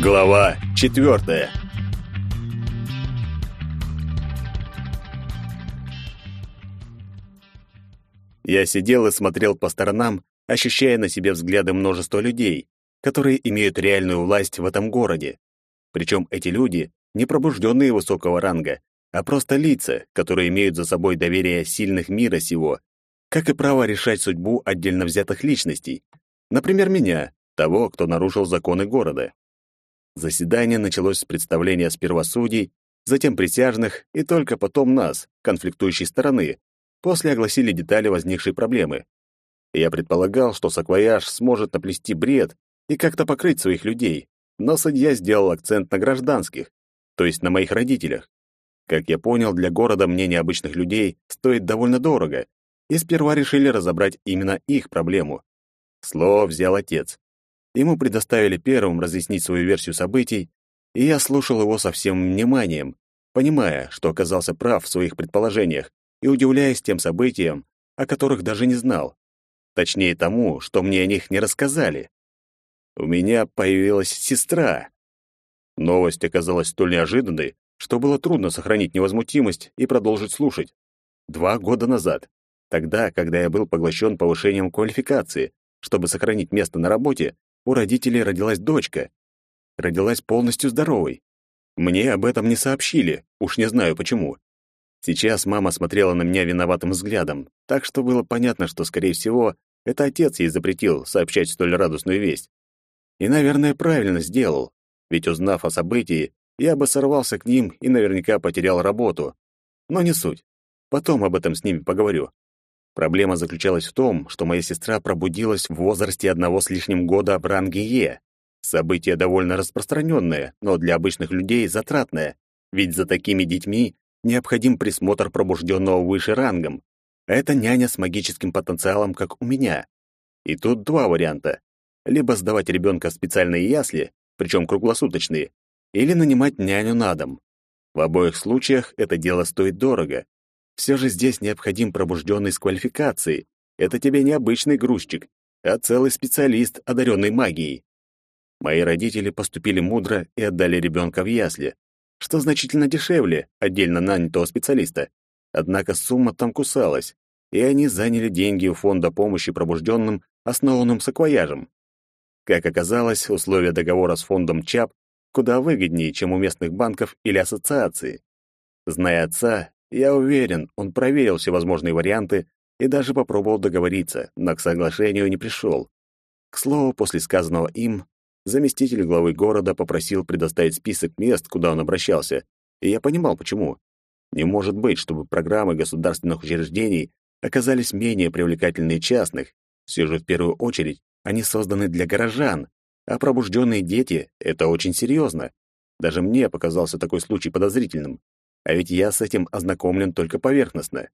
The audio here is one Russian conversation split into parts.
Глава четвертая. Я сидел и смотрел по сторонам, ощущая на себе взгляды множества людей, которые имеют реальную власть в этом городе. Причем эти люди не пробужденные высокого ранга, а просто лица, которые имеют за собой доверие сильных мира сего, как и право решать судьбу отдельно взятых личностей, например, меня, того, кто нарушил законы города. Заседание началось с представления сперва судей, затем присяжных и только потом нас, конфликтующей стороны. После огласили детали возникшей проблемы. Я предполагал, что Саквояж сможет наплести бред и как-то покрыть своих людей, но судья сделал акцент на гражданских, то есть на моих родителях. Как я понял, для города мнение обычных людей стоит довольно дорого, и сперва решили разобрать именно их проблему. Слово взял отец. Ему предоставили первым разъяснить свою версию событий, и я слушал его со всем вниманием, понимая, что оказался прав в своих предположениях и удивляясь тем событиям, о которых даже не знал. Точнее тому, что мне о них не рассказали. У меня появилась сестра. Новость оказалась столь неожиданной, что было трудно сохранить невозмутимость и продолжить слушать. Два года назад, тогда, когда я был поглощен повышением квалификации, чтобы сохранить место на работе, у родителей родилась дочка. Родилась полностью здоровой. Мне об этом не сообщили, уж не знаю почему. Сейчас мама смотрела на меня виноватым взглядом, так что было понятно, что, скорее всего, это отец ей запретил сообщать столь радостную весть. И, наверное, правильно сделал, ведь, узнав о событии, я бы сорвался к ним и наверняка потерял работу. Но не суть. Потом об этом с ними поговорю. Проблема заключалась в том, что моя сестра пробудилась в возрасте одного с лишним года в ранге Е. Событие довольно распространенное, но для обычных людей затратное, ведь за такими детьми необходим присмотр пробужденного выше рангом. Это няня с магическим потенциалом, как у меня. И тут два варианта. Либо сдавать ребенка в специальные ясли, причем круглосуточные, или нанимать няню на дом. В обоих случаях это дело стоит дорого. Все же здесь необходим пробужденный с квалификацией. Это тебе не обычный грузчик, а целый специалист, одаренный магией. Мои родители поступили мудро и отдали ребенка в ясли, что значительно дешевле отдельно нанятого специалиста. Однако сумма там кусалась, и они заняли деньги у фонда помощи пробужденным, основанным саквояжем. Как оказалось, условия договора с фондом ЧАП куда выгоднее, чем у местных банков или ассоциаций. Зная отца, я уверен, он проверил все возможные варианты и даже попробовал договориться, но к соглашению не пришел. К слову, после сказанного им, заместитель главы города попросил предоставить список мест, куда он обращался, и я понимал, почему. Не может быть, чтобы программы государственных учреждений оказались менее привлекательны частных. Все же в первую очередь они созданы для горожан, а пробужденные дети — это очень серьезно. Даже мне показался такой случай подозрительным. А ведь я с этим ознакомлен только поверхностно.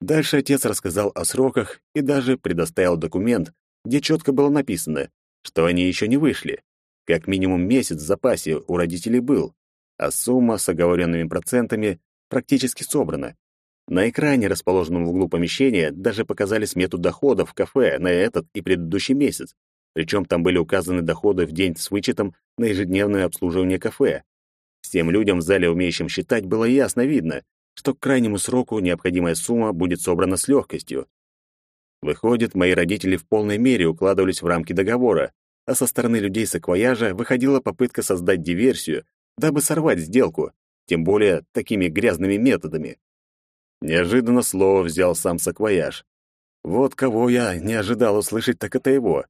Дальше отец рассказал о сроках и даже предоставил документ, где четко было написано, что они еще не вышли. Как минимум месяц в запасе у родителей был, а сумма с оговоренными процентами практически собрана. На экране, расположенном в углу помещения, даже показали смету доходов в кафе на этот и предыдущий месяц. Причем там были указаны доходы в день с вычетом на ежедневное обслуживание кафе. Всем людям в зале, умеющим считать, было ясно видно, что к крайнему сроку необходимая сумма будет собрана с легкостью. Выходит, мои родители в полной мере укладывались в рамки договора, а со стороны людей саквояжа выходила попытка создать диверсию, дабы сорвать сделку, тем более такими грязными методами. Неожиданно слово взял сам саквояж. Вот кого я не ожидал услышать, так это его.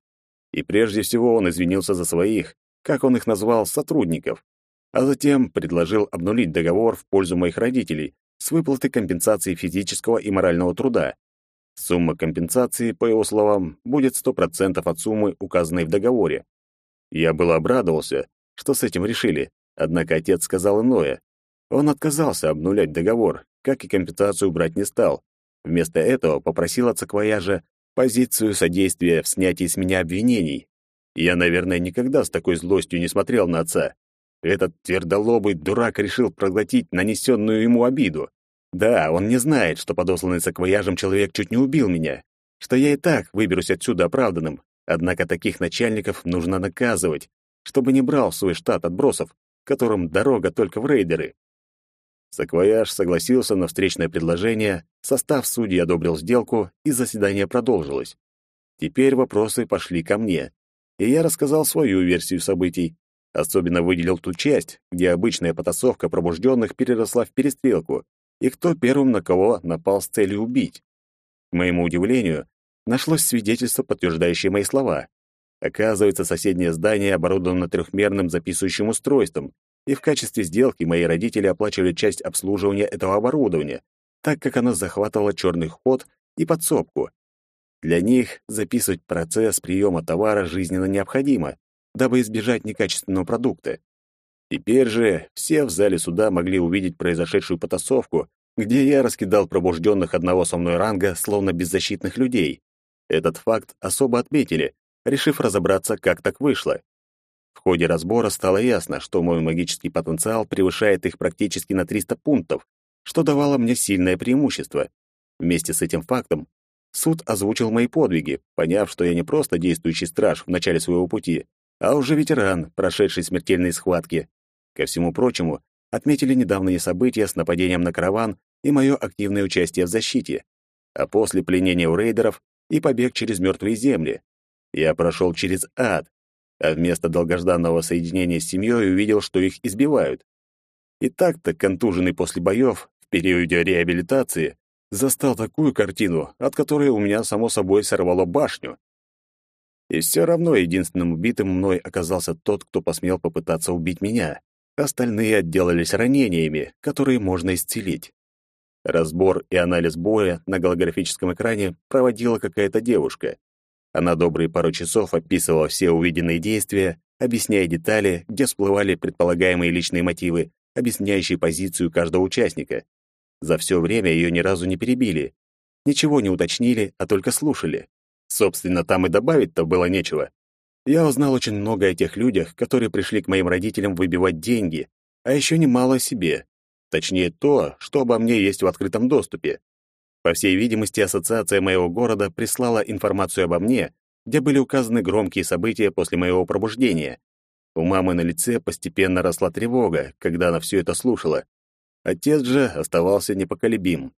И прежде всего он извинился за своих, как он их назвал, сотрудников, а затем предложил обнулить договор в пользу моих родителей с выплатой компенсации физического и морального труда. Сумма компенсации, по его словам, будет 100% от суммы, указанной в договоре. Я было обрадовался, что с этим решили, однако отец сказал иное. Он отказался обнулять договор, как и компенсацию брать не стал. Вместо этого попросил от саквояжа позицию содействия в снятии с меня обвинений. Я, наверное, никогда с такой злостью не смотрел на отца. Этот твердолобый дурак решил проглотить нанесенную ему обиду. Да, он не знает, что подосланный саквояжем человек чуть не убил меня, что я и так выберусь отсюда оправданным. Однако таких начальников нужно наказывать, чтобы не брал в свой штат отбросов, которым дорога только в рейдеры. Саквояж согласился на встречное предложение, состав судей одобрил сделку, и заседание продолжилось. Теперь вопросы пошли ко мне, и я рассказал свою версию событий. Особенно выделил ту часть, где обычная потасовка пробужденных переросла в перестрелку, и кто первым на кого напал с целью убить. К моему удивлению, нашлось свидетельство, подтверждающее мои слова. Оказывается, соседнее здание оборудовано трехмерным записывающим устройством, и в качестве сделки мои родители оплачивали часть обслуживания этого оборудования, так как оно захватывало черный ход и подсобку. Для них записывать процесс приема товара жизненно необходимо, дабы избежать некачественного продукта. Теперь же все в зале суда могли увидеть произошедшую потасовку, где я раскидал пробужденных одного со мной ранга, словно беззащитных людей. Этот факт особо отметили, решив разобраться, как так вышло. В ходе разбора стало ясно, что мой магический потенциал превышает их практически на 300 пунктов, что давало мне сильное преимущество. Вместе с этим фактом суд озвучил мои подвиги, поняв, что я не просто действующий страж в начале своего пути, а уже ветеран, прошедший смертельные схватки. Ко всему прочему, отметили недавние события с нападением на караван и мое активное участие в защите, а после пленения у рейдеров и побег через мертвые земли. Я прошел через ад, а вместо долгожданного соединения с семьей увидел, что их избивают. И так-то контуженный после боев в периоде реабилитации застал такую картину, от которой у меня само собой сорвало башню. И все равно единственным убитым мной оказался тот, кто посмел попытаться убить меня. Остальные отделались ранениями, которые можно исцелить. Разбор и анализ боя на голографическом экране проводила какая-то девушка. Она добрые пару часов описывала все увиденные действия, объясняя детали, где всплывали предполагаемые личные мотивы, объясняющие позицию каждого участника. За все время ее ни разу не перебили. Ничего не уточнили, а только слушали. Собственно, там и добавить-то было нечего. Я узнал очень много о тех людях, которые пришли к моим родителям выбивать деньги, а еще немало о себе. Точнее, то, что обо мне есть в открытом доступе. По всей видимости, ассоциация моего города прислала информацию обо мне, где были указаны громкие события после моего пробуждения. У мамы на лице постепенно росла тревога, когда она все это слушала. Отец же оставался непоколебим.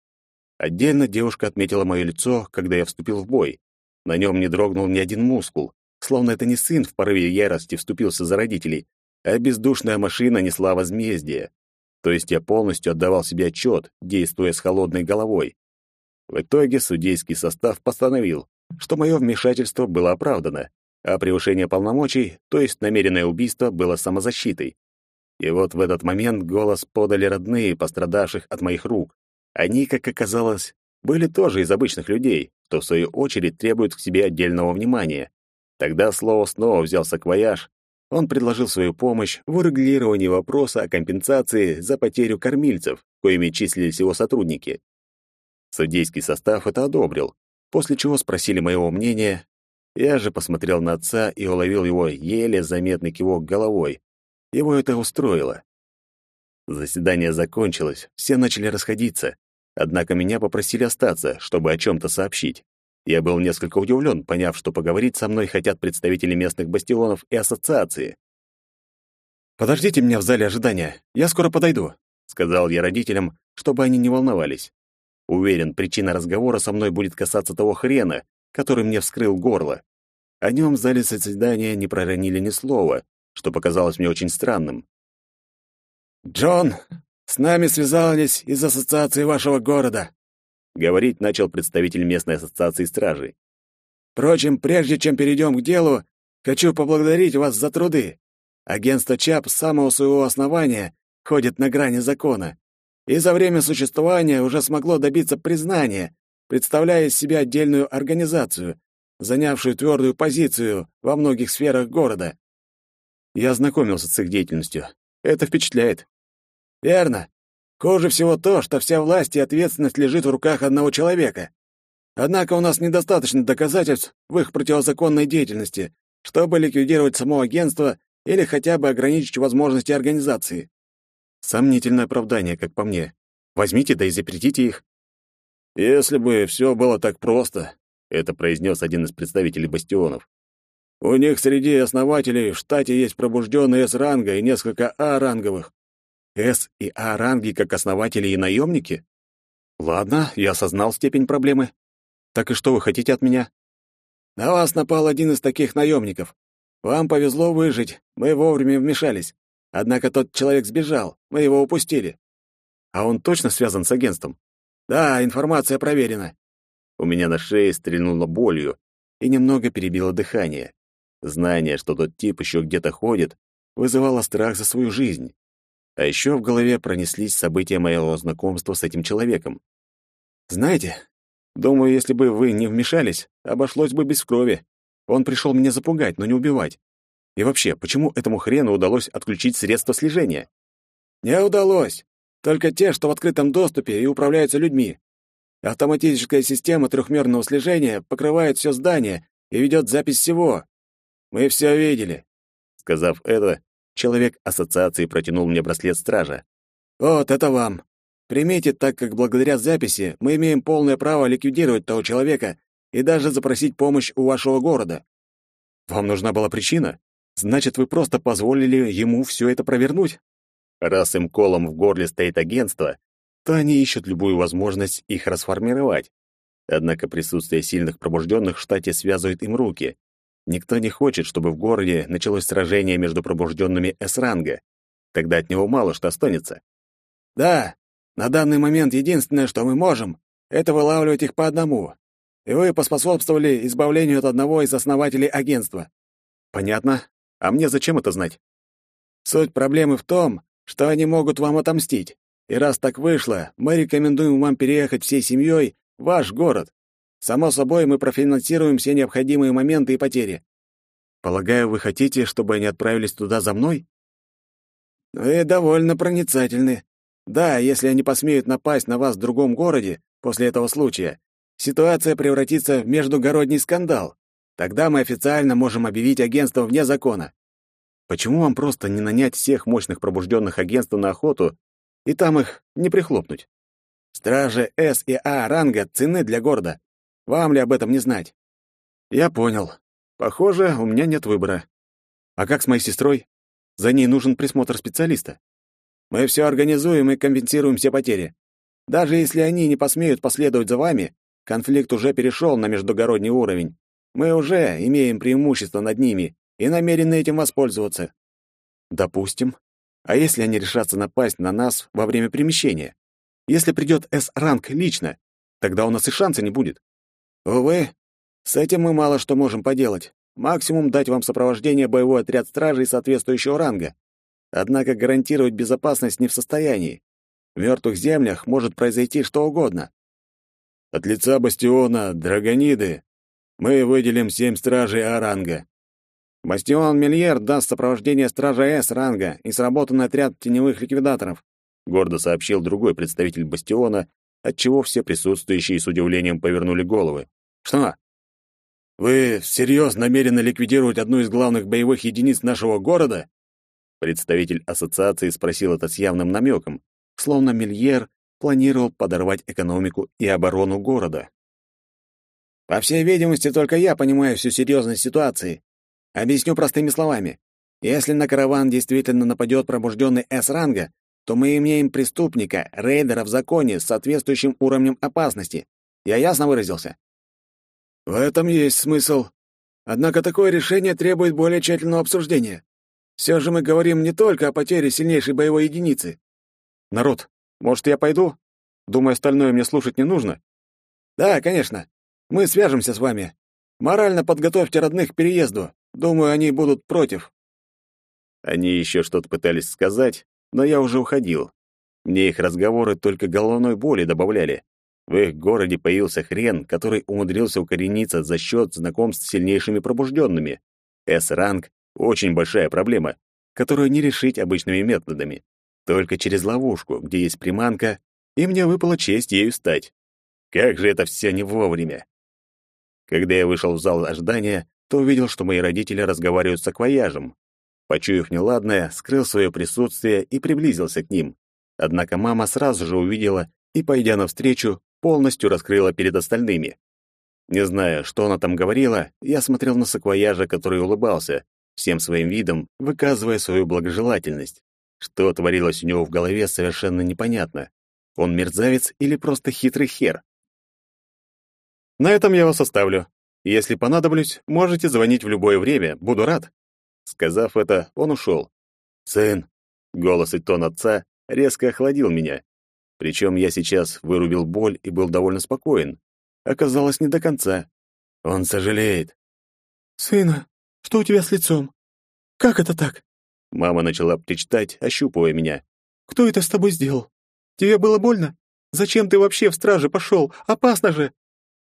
Отдельно девушка отметила мое лицо, когда я вступил в бой. На нем не дрогнул ни один мускул, словно это не сын в порыве ярости вступился за родителей, а бездушная машина несла возмездие. То есть я полностью отдавал себе отчет, действуя с холодной головой. В итоге судейский состав постановил, что мое вмешательство было оправдано, а превышение полномочий, то есть намеренное убийство, было самозащитой. И вот в этот момент голос подали родные пострадавших от моих рук. Они, как оказалось, были тоже из обычных людей, что в свою очередь требует к себе отдельного внимания. Тогда слово снова взял саквояж. Он предложил свою помощь в урегулировании вопроса о компенсации за потерю кормильцев, коими числились его сотрудники. Судейский состав это одобрил, после чего спросили моего мнения. Я же посмотрел на отца и уловил его еле заметный кивок головой. Его это устроило. Заседание закончилось, все начали расходиться. Однако меня попросили остаться, чтобы о чем-то сообщить. Я был несколько удивлен, поняв, что поговорить со мной хотят представители местных бастионов и ассоциации. «Подождите меня в зале ожидания, я скоро подойду», — сказал я родителям, чтобы они не волновались. Уверен, причина разговора со мной будет касаться того хрена, который мне вскрыл горло. О нем в зале заседания не проронили ни слова, что показалось мне очень странным. «Джон, с нами связались из ассоциации вашего города», говорить начал представитель местной ассоциации стражей. Впрочем, прежде чем перейдем к делу, хочу поблагодарить вас за труды. Агентство ЧАП с самого своего основания ходит на грани закона и за время существования уже смогло добиться признания, представляя из себя отдельную организацию, занявшую твердую позицию во многих сферах города. Я ознакомился с их деятельностью. Это впечатляет. Верно. Хуже всего то, что вся власть и ответственность лежит в руках одного человека. Однако у нас недостаточно доказательств в их противозаконной деятельности, чтобы ликвидировать само агентство или хотя бы ограничить возможности организации. Сомнительное оправдание, как по мне. Возьмите да и запретите их. Если бы все было так просто, это произнес один из представителей бастионов. У них среди основателей в штате есть пробужденные С-ранга и несколько А-ранговых. С и А ранги как основатели и наемники? Ладно, я осознал степень проблемы. Так и что вы хотите от меня? На вас напал один из таких наемников. Вам повезло выжить, мы вовремя вмешались. Однако тот человек сбежал, мы его упустили. А он точно связан с агентством? Да, информация проверена. У меня на шее стрельнуло болью и немного перебило дыхание. Знание, что тот тип еще где-то ходит, вызывало страх за свою жизнь. А еще в голове пронеслись события моего знакомства с этим человеком. Знаете, думаю, если бы вы не вмешались, обошлось бы без крови. Он пришел меня запугать, но не убивать. И вообще, почему этому хрену удалось отключить средства слежения? Не удалось. Только те, что в открытом доступе и управляются людьми. Автоматическая система трехмерного слежения покрывает все здание и ведет запись всего. Мы все видели. Сказав это, человек ассоциации протянул мне браслет стража. Вот это вам. Примите, так как благодаря записи мы имеем полное право ликвидировать того человека и даже запросить помощь у вашего города. Вам нужна была причина? Значит, вы просто позволили ему все это провернуть? Раз им колом в горле стоит агентство, то они ищут любую возможность их расформировать. Однако присутствие сильных пробужденных в штате связывает им руки. Никто не хочет, чтобы в городе началось сражение между пробужденными С-ранга. Тогда от него мало что останется. Да, на данный момент единственное, что мы можем, это вылавливать их по одному. И вы поспособствовали избавлению от одного из основателей агентства. Понятно. А мне зачем это знать? Суть проблемы в том, что они могут вам отомстить. И раз так вышло, мы рекомендуем вам переехать всей семьей в ваш город. Само собой, мы профинансируем все необходимые моменты и потери. Полагаю, вы хотите, чтобы они отправились туда за мной? Вы довольно проницательны. Да, если они посмеют напасть на вас в другом городе после этого случая, ситуация превратится в междугородний скандал. Тогда мы официально можем объявить агентство вне закона. Почему вам просто не нанять всех мощных пробужденных агентств на охоту и там их не прихлопнуть? Стражи С и А ранга цены для города. Вам ли об этом не знать? Я понял. Похоже, у меня нет выбора. А как с моей сестрой? За ней нужен присмотр специалиста. Мы все организуем и компенсируем все потери. Даже если они не посмеют последовать за вами, конфликт уже перешел на междугородний уровень. Мы уже имеем преимущество над ними и намерены этим воспользоваться. Допустим. А если они решатся напасть на нас во время перемещения? Если придет С-ранг лично, тогда у нас и шанса не будет. Увы, с этим мы мало что можем поделать. Максимум дать вам сопровождение боевой отряд стражей соответствующего ранга. Однако гарантировать безопасность не в состоянии. В мертвых землях может произойти что угодно. От лица бастиона Драгониды мы выделим семь стражей А-ранга. Бастион Мильер даст сопровождение стража С-ранга и сработанный отряд теневых ликвидаторов, гордо сообщил другой представитель бастиона, отчего все присутствующие с удивлением повернули головы. Что? Вы всерьез намерены ликвидировать одну из главных боевых единиц нашего города? Представитель ассоциации спросил это с явным намеком, словно Мильер планировал подорвать экономику и оборону города. По всей видимости, только я понимаю всю серьезность ситуации. Объясню простыми словами. Если на караван действительно нападет пробужденный С-ранга, то мы имеем преступника, рейдера в законе с соответствующим уровнем опасности. Я ясно выразился? В этом есть смысл. Однако такое решение требует более тщательного обсуждения. Все же мы говорим не только о потере сильнейшей боевой единицы. Народ, может, я пойду? Думаю, остальное мне слушать не нужно. Да, конечно. Мы свяжемся с вами. Морально подготовьте родных к переезду. Думаю, они будут против». Они еще что-то пытались сказать, но я уже уходил. Мне их разговоры только головной боли добавляли. В их городе появился хрен, который умудрился укорениться за счет знакомств с сильнейшими пробужденными. С-ранг — очень большая проблема, которую не решить обычными методами. Только через ловушку, где есть приманка, и мне выпала честь ею стать. Как же это все не вовремя! Когда я вышел в зал ожидания, то увидел, что мои родители разговаривают с акваяжем. Почуяв неладное, скрыл свое присутствие и приблизился к ним. Однако мама сразу же увидела и, пойдя навстречу, полностью раскрыла перед остальными. Не зная, что она там говорила, я смотрел на саквояжа, который улыбался, всем своим видом выказывая свою благожелательность. Что творилось у него в голове, совершенно непонятно. Он мерзавец или просто хитрый хер? На этом я вас оставлю. Если понадоблюсь, можете звонить в любое время, буду рад. Сказав это, он ушел. Сын, голос и тон отца резко охладил меня. Причем я сейчас вырубил боль и был довольно спокоен. Оказалось, не до конца. Он сожалеет. «Сына, что у тебя с лицом? Как это так?» Мама начала причитать, ощупывая меня. «Кто это с тобой сделал? Тебе было больно? Зачем ты вообще в страже пошел? Опасно же!»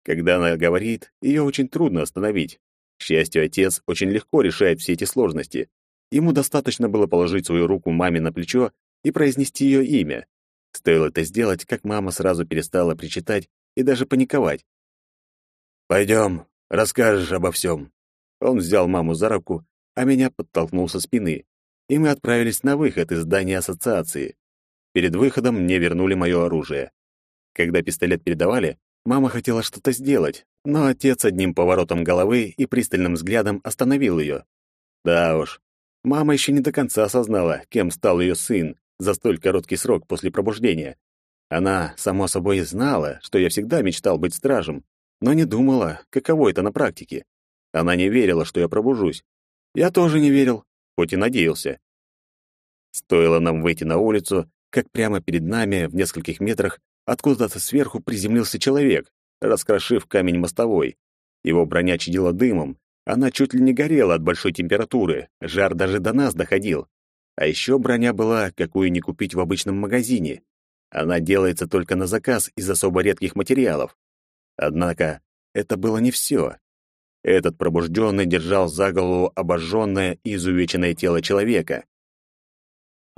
Когда она говорит, ее очень трудно остановить. К счастью, отец очень легко решает все эти сложности. Ему достаточно было положить свою руку маме на плечо и произнести ее имя. Стоило это сделать, как мама сразу перестала причитать и даже паниковать. «Пойдем, расскажешь обо всем». Он взял маму за руку, а меня подтолкнул со спины, и мы отправились на выход из здания ассоциации. Перед выходом мне вернули мое оружие. Когда пистолет передавали, мама хотела что-то сделать, но отец одним поворотом головы и пристальным взглядом остановил ее. Да уж, мама еще не до конца осознала, кем стал ее сын за столь короткий срок после пробуждения. Она, само собой, знала, что я всегда мечтал быть стражем, но не думала, каково это на практике. Она не верила, что я пробужусь. Я тоже не верил, хоть и надеялся. Стоило нам выйти на улицу, как прямо перед нами, в нескольких метрах, откуда-то сверху приземлился человек, раскрошив камень мостовой. Его броня чадила дымом, она чуть ли не горела от большой температуры, жар даже до нас доходил. А еще броня была, какую не купить в обычном магазине. Она делается только на заказ из особо редких материалов. Однако это было не все. Этот пробужденный держал за голову обожженное и изувеченное тело человека.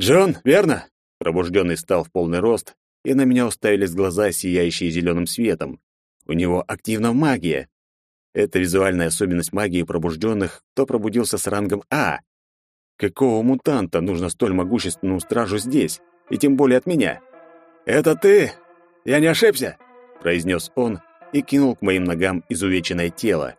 «Джон, верно?» Пробужденный стал в полный рост, и на меня уставились глаза, сияющие зеленым светом. У него активна магия. Это визуальная особенность магии пробужденных, кто пробудился с рангом А. Какого мутанта нужно столь могущественному стражу здесь, и тем более от меня? «Это ты? Я не ошибся?» — произнес он и кинул к моим ногам изувеченное тело.